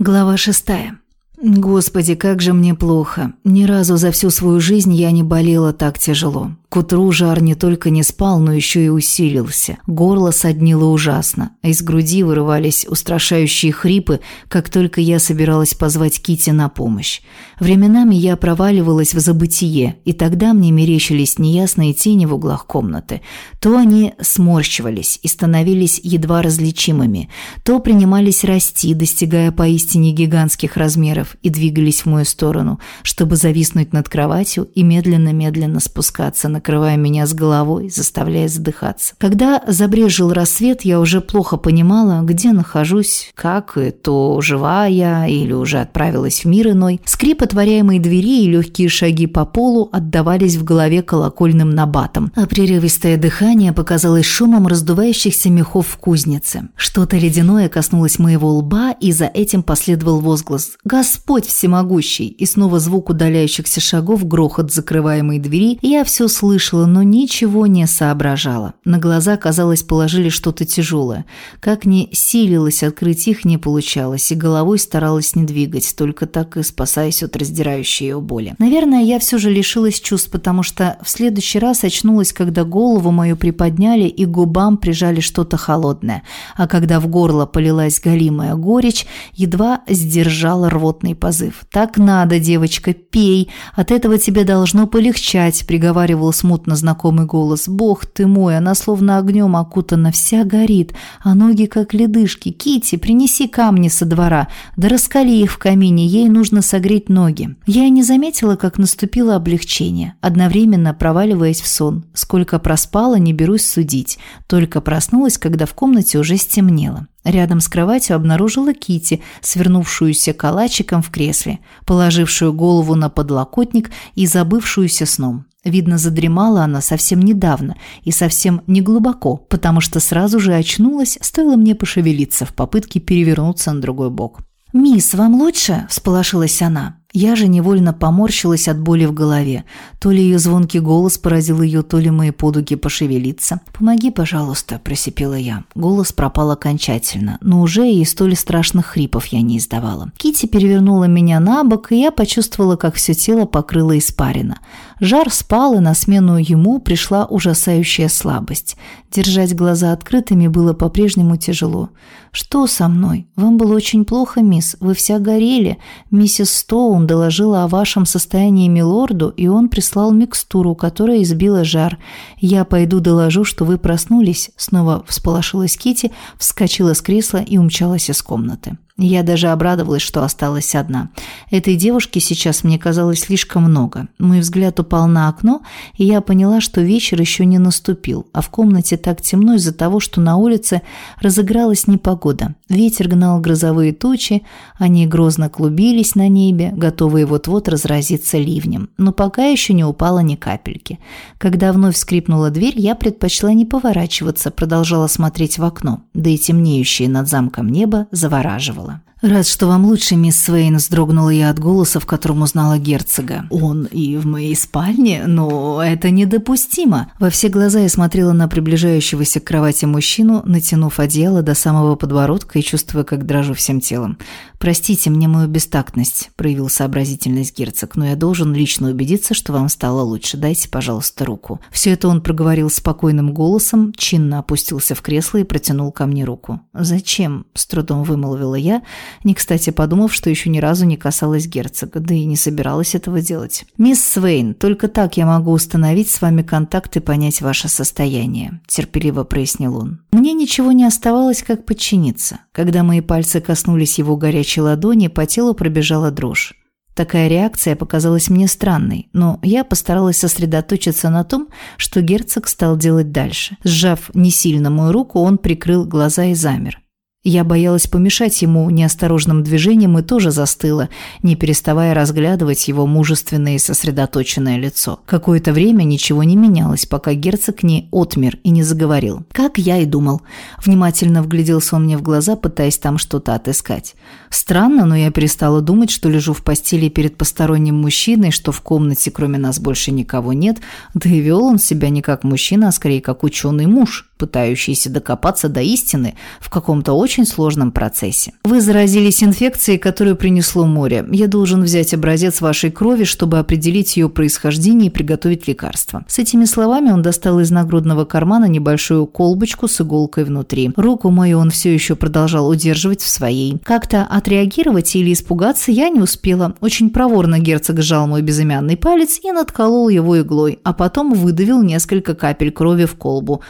Глава шестая. Господи, как же мне плохо. Ни разу за всю свою жизнь я не болела так тяжело. К утру жар не только не спал, но еще и усилился. Горло соднило ужасно, а из груди вырывались устрашающие хрипы, как только я собиралась позвать Кити на помощь. Временами я проваливалась в забытие, и тогда мне мерещились неясные тени в углах комнаты. То они сморщивались и становились едва различимыми, то принимались расти, достигая поистине гигантских размеров, и двигались в мою сторону, чтобы зависнуть над кроватью и медленно-медленно спускаться на накрывая меня с головой, заставляя задыхаться. Когда забрежил рассвет, я уже плохо понимала, где нахожусь, как и то жива я или уже отправилась в мир иной. Скрип отворяемой двери и легкие шаги по полу отдавались в голове колокольным набатом, а прерывистое дыхание показалось шумом раздувающихся мехов в кузнице. Что-то ледяное коснулось моего лба, и за этим последовал возглас «Господь всемогущий!» и снова звук удаляющихся шагов, грохот закрываемой двери, я все слышала слышала, но ничего не соображала. На глаза, казалось, положили что-то тяжелое. Как ни силилась открыть их, не получалось, и головой старалась не двигать, только так и спасаясь от раздирающей ее боли. Наверное, я все же лишилась чувств, потому что в следующий раз очнулась, когда голову мою приподняли и губам прижали что-то холодное, а когда в горло полилась галимая горечь, едва сдержала рвотный позыв. «Так надо, девочка, пей, от этого тебе должно полегчать», – приговаривал смутно знакомый голос. «Бог ты мой, она словно огнем окутана, вся горит, а ноги как ледышки. Кити, принеси камни со двора, да раскали их в камине, ей нужно согреть ноги». Я и не заметила, как наступило облегчение, одновременно проваливаясь в сон. Сколько проспала, не берусь судить. Только проснулась, когда в комнате уже стемнело. Рядом с кроватью обнаружила Кити, свернувшуюся калачиком в кресле, положившую голову на подлокотник и забывшуюся сном. Видно, задремала она совсем недавно и совсем не глубоко, потому что сразу же очнулась, стоило мне пошевелиться в попытке перевернуться на другой бок. «Мисс, вам лучше?» – всполошилась она. Я же невольно поморщилась от боли в голове. То ли ее звонкий голос поразил ее, то ли мои подуги пошевелиться. «Помоги, пожалуйста», – просипела я. Голос пропал окончательно, но уже и столь страшных хрипов я не издавала. Кити перевернула меня на бок, и я почувствовала, как все тело покрыло испарина. Жар спал, и на смену ему пришла ужасающая слабость. Держать глаза открытыми было по-прежнему тяжело. «Что со мной? Вам было очень плохо, мисс. Вы вся горели. Миссис Стоун доложила о вашем состоянии милорду, и он прислал микстуру, которая избила жар. Я пойду доложу, что вы проснулись». Снова всполошилась Кити, вскочила с кресла и умчалась из комнаты. Я даже обрадовалась, что осталась одна. Этой девушки сейчас мне казалось слишком много. Мой взгляд упал на окно, и я поняла, что вечер еще не наступил, а в комнате так темно из-за того, что на улице разыгралась непогода. Ветер гнал грозовые тучи, они грозно клубились на небе, готовые вот-вот разразиться ливнем. Но пока еще не упало ни капельки. Когда вновь скрипнула дверь, я предпочла не поворачиваться, продолжала смотреть в окно, да и темнеющее над замком небо завораживало. «Рад, что вам лучше, мисс Свейн», – вздрогнула я от голоса, в котором узнала герцога. «Он и в моей спальне? Но это недопустимо!» Во все глаза я смотрела на приближающегося к кровати мужчину, натянув одеяло до самого подбородка и чувствуя, как дрожу всем телом. «Простите мне мою бестактность», – проявил сообразительность герцог, «но я должен лично убедиться, что вам стало лучше. Дайте, пожалуйста, руку». Все это он проговорил спокойным голосом, чинно опустился в кресло и протянул ко мне руку. «Зачем?» – с трудом вымолвила я – не кстати подумав, что еще ни разу не касалась герцога, да и не собиралась этого делать. «Мисс Свейн, только так я могу установить с вами контакт и понять ваше состояние», – терпеливо прояснил он. Мне ничего не оставалось, как подчиниться. Когда мои пальцы коснулись его горячей ладони, по телу пробежала дрожь. Такая реакция показалась мне странной, но я постаралась сосредоточиться на том, что герцог стал делать дальше. Сжав не сильно мою руку, он прикрыл глаза и замер. Я боялась помешать ему неосторожным движением и тоже застыла, не переставая разглядывать его мужественное и сосредоточенное лицо. Какое-то время ничего не менялось, пока герцог не отмер и не заговорил. Как я и думал. Внимательно вгляделся он мне в глаза, пытаясь там что-то отыскать. Странно, но я перестала думать, что лежу в постели перед посторонним мужчиной, что в комнате кроме нас больше никого нет, да и вел он себя не как мужчина, а скорее как ученый муж. Пытающиеся докопаться до истины в каком-то очень сложном процессе. Вы заразились инфекцией, которую принесло море. Я должен взять образец вашей крови, чтобы определить ее происхождение и приготовить лекарство. С этими словами он достал из нагрудного кармана небольшую колбочку с иголкой внутри. Руку мою он все еще продолжал удерживать в своей. Как-то отреагировать или испугаться я не успела. Очень проворно герцог сжал мой безымянный палец и надколол его иглой, а потом выдавил несколько капель крови в колбу,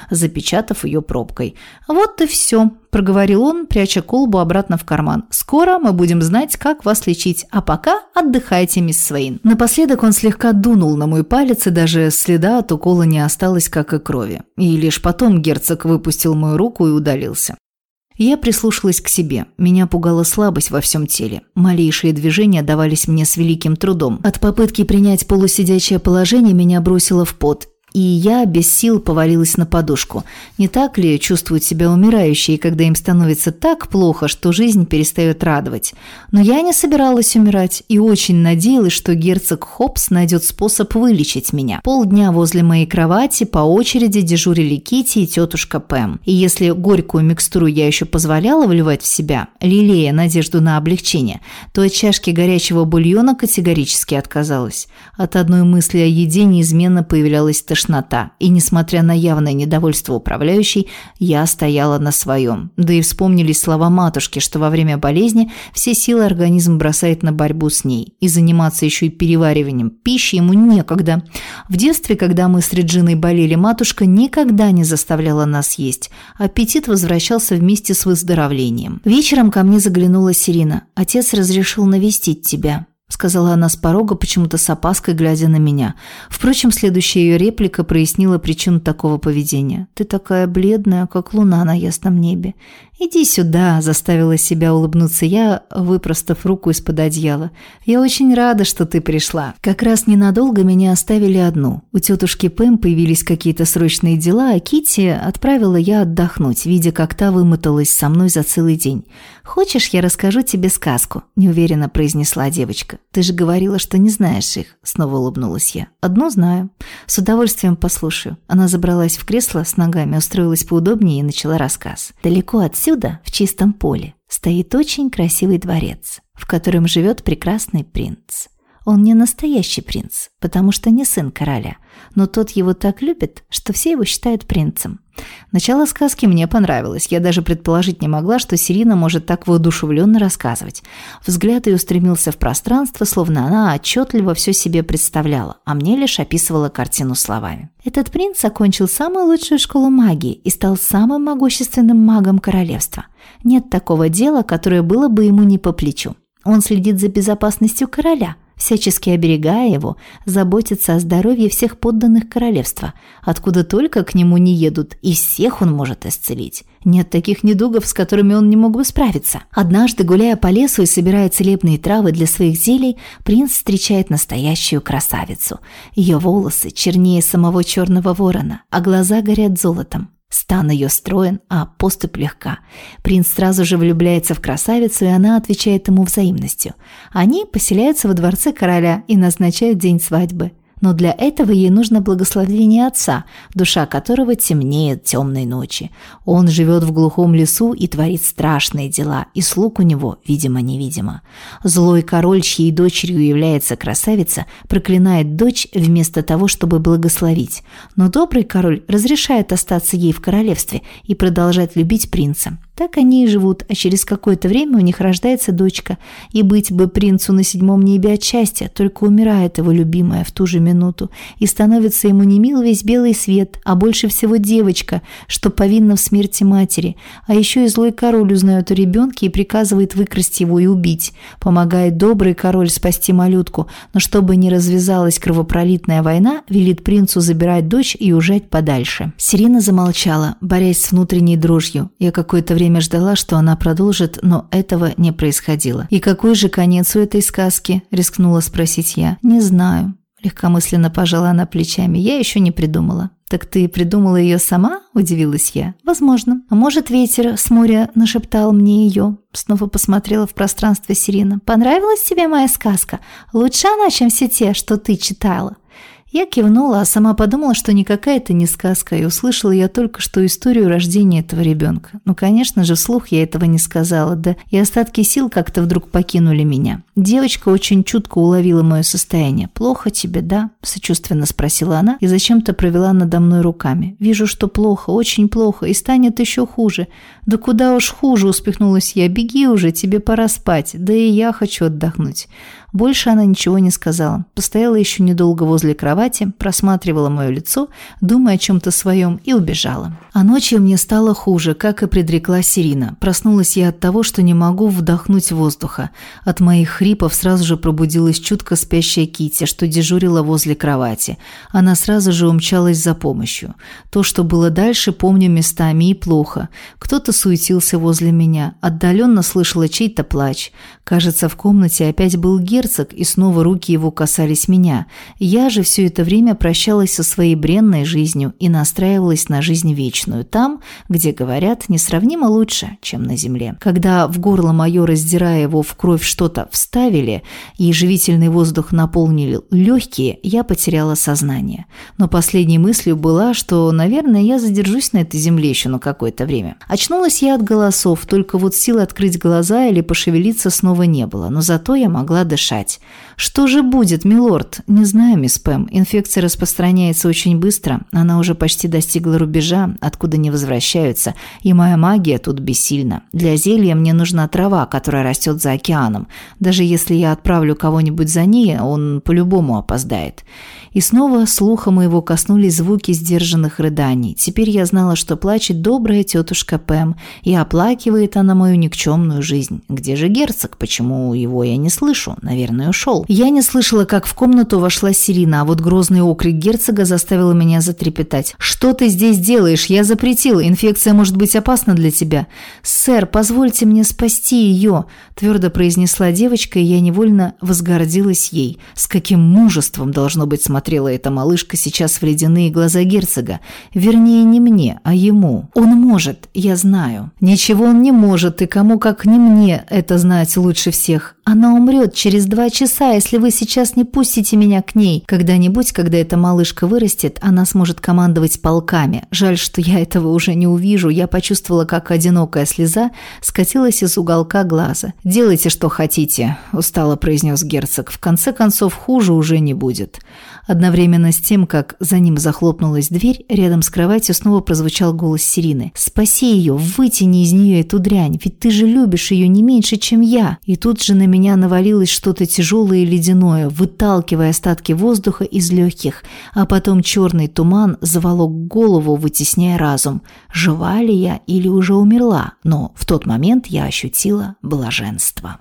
запечатав ее пробкой. «Вот и все», – проговорил он, пряча колбу обратно в карман. «Скоро мы будем знать, как вас лечить, а пока отдыхайте, мисс Свейн». Напоследок он слегка дунул на мой палец, и даже следа от укола не осталось, как и крови. И лишь потом герцог выпустил мою руку и удалился. Я прислушалась к себе. Меня пугала слабость во всем теле. Малейшие движения давались мне с великим трудом. От попытки принять полусидячее положение меня бросило в пот, и я без сил повалилась на подушку. Не так ли чувствуют себя умирающие, когда им становится так плохо, что жизнь перестает радовать? Но я не собиралась умирать и очень надеялась, что герцог Хопс найдет способ вылечить меня. Полдня возле моей кровати по очереди дежурили Кити и тетушка Пэм. И если горькую микстуру я еще позволяла вливать в себя, лелея надежду на облегчение, то от чашки горячего бульона категорически отказалась. От одной мысли о еде неизменно появлялась тошнота тошнота, и, несмотря на явное недовольство управляющей, я стояла на своем. Да и вспомнились слова матушки, что во время болезни все силы организм бросает на борьбу с ней, и заниматься еще и перевариванием пищи ему некогда. В детстве, когда мы с Реджиной болели, матушка никогда не заставляла нас есть. Аппетит возвращался вместе с выздоровлением. Вечером ко мне заглянула Сирина. «Отец разрешил навестить тебя». – сказала она с порога, почему-то с опаской глядя на меня. Впрочем, следующая ее реплика прояснила причину такого поведения. «Ты такая бледная, как луна на ясном небе. «Иди сюда», – заставила себя улыбнуться я, выпростав руку из-под одеяла. «Я очень рада, что ты пришла. Как раз ненадолго меня оставили одну. У тетушки Пэм появились какие-то срочные дела, а Кити отправила я отдохнуть, видя, как та вымоталась со мной за целый день. «Хочешь, я расскажу тебе сказку?» – неуверенно произнесла девочка. «Ты же говорила, что не знаешь их», – снова улыбнулась я. «Одну знаю. С удовольствием послушаю». Она забралась в кресло с ногами, устроилась поудобнее и начала рассказ. «Далеко Отсюда, в чистом поле, стоит очень красивый дворец, в котором живет прекрасный принц. Он не настоящий принц, потому что не сын короля, но тот его так любит, что все его считают принцем. Начало сказки мне понравилось. Я даже предположить не могла, что Сирина может так воодушевленно рассказывать. Взгляд ее устремился в пространство, словно она отчетливо все себе представляла, а мне лишь описывала картину словами. Этот принц окончил самую лучшую школу магии и стал самым могущественным магом королевства. Нет такого дела, которое было бы ему не по плечу. Он следит за безопасностью короля – всячески оберегая его, заботится о здоровье всех подданных королевства, откуда только к нему не едут, и всех он может исцелить. Нет таких недугов, с которыми он не мог бы справиться. Однажды, гуляя по лесу и собирая целебные травы для своих зелий, принц встречает настоящую красавицу. Ее волосы чернее самого черного ворона, а глаза горят золотом. Стан ее строен, а поступь легка. Принц сразу же влюбляется в красавицу, и она отвечает ему взаимностью. Они поселяются во дворце короля и назначают день свадьбы но для этого ей нужно благословение отца, душа которого темнеет темной ночи. Он живет в глухом лесу и творит страшные дела, и слуг у него, видимо-невидимо. Злой король, чьей дочерью является красавица, проклинает дочь вместо того, чтобы благословить. Но добрый король разрешает остаться ей в королевстве и продолжать любить принца. Так они и живут, а через какое-то время у них рождается дочка. И быть бы принцу на седьмом небе от счастья, только умирает его любимая в ту же минуту. И становится ему не мил весь белый свет, а больше всего девочка, что повинна в смерти матери. А еще и злой король узнает о ребенке и приказывает выкрасть его и убить. Помогает добрый король спасти малютку, но чтобы не развязалась кровопролитная война, велит принцу забирать дочь и уезжать подальше. Сирина замолчала, борясь с внутренней дрожью. Я какое-то время время ждала, что она продолжит, но этого не происходило. «И какой же конец у этой сказки?» – рискнула спросить я. «Не знаю». Легкомысленно пожала она плечами. «Я еще не придумала». «Так ты придумала ее сама?» – удивилась я. «Возможно. А может, ветер с моря нашептал мне ее?» Снова посмотрела в пространство Сирина. «Понравилась тебе моя сказка? Лучше она, чем все те, что ты читала?» Я кивнула, а сама подумала, что никакая это не сказка, и услышала я только что историю рождения этого ребенка. Ну, конечно же, вслух я этого не сказала, да и остатки сил как-то вдруг покинули меня. Девочка очень чутко уловила мое состояние. «Плохо тебе, да?» – сочувственно спросила она и зачем-то провела надо мной руками. «Вижу, что плохо, очень плохо, и станет еще хуже». «Да куда уж хуже!» – успехнулась я. «Беги уже, тебе пора спать, да и я хочу отдохнуть». Больше она ничего не сказала. Постояла еще недолго возле кровати, просматривала мое лицо, думая о чем-то своем, и убежала. А ночью мне стало хуже, как и предрекла Сирина. Проснулась я от того, что не могу вдохнуть воздуха. От моих хрипов сразу же пробудилась чутко спящая Кити, что дежурила возле кровати. Она сразу же умчалась за помощью. То, что было дальше, помню местами и плохо. Кто-то суетился возле меня. Отдаленно слышала чей-то плач. Кажется, в комнате опять был герцог, и снова руки его касались меня. Я же все это время прощалась со своей бренной жизнью и настраивалась на жизнь вечную, там, где, говорят, несравнимо лучше, чем на земле. Когда в горло мое, раздирая его в кровь, что-то вставили, и живительный воздух наполнили легкие, я потеряла сознание. Но последней мыслью была, что, наверное, я задержусь на этой земле еще на какое-то время. Очнулась я от голосов, только вот силы открыть глаза или пошевелиться снова не было, но зато я могла дышать. «Что же будет, милорд?» «Не знаю, мисс Пэм. Инфекция распространяется очень быстро. Она уже почти достигла рубежа, откуда не возвращаются, и моя магия тут бессильна. Для зелья мне нужна трава, которая растет за океаном. Даже если я отправлю кого-нибудь за ней, он по-любому опоздает». И снова слуха моего коснулись звуки сдержанных рыданий. Теперь я знала, что плачет добрая тетушка Пэм, и оплакивает она мою никчемную жизнь. Где же герцог? Почему его я не слышу? Наверное, ушел. Я не слышала, как в комнату вошла Сирина, а вот грозный окрик герцога заставил меня затрепетать. «Что ты здесь делаешь? Я запретила. Инфекция может быть опасна для тебя». «Сэр, позвольте мне спасти ее», – твердо произнесла девочка, и я невольно возгордилась ей. С каким мужеством, должно быть, смотрела эта малышка сейчас в ледяные глаза герцога. Вернее, не мне, а ему. Он может, я знаю. Ничего он не может, и кому как не мне это знать лучше всех. Она умрет через два часа, если вы сейчас не пустите меня к ней. Когда-нибудь, когда эта малышка вырастет, она сможет командовать полками. Жаль, что я этого уже не увижу. Я почувствовала, как одинокая слеза скатилась из уголка глаза. «Делайте, что хотите», – устало произнес герцог. «В конце концов, хуже уже не будет». Одновременно с тем, как за ним захлопнулась дверь, рядом с кроватью снова прозвучал голос Сирины. «Спаси ее, вытяни из нее эту дрянь, ведь ты же любишь ее не меньше, чем я». И тут же на меня навалилось что-то тяжелое и ледяное, выталкивая остатки воздуха из легких, а потом черный туман заволок голову, вытесняя разум. Жива ли я или уже умерла? Но в тот момент я ощутила блаженство.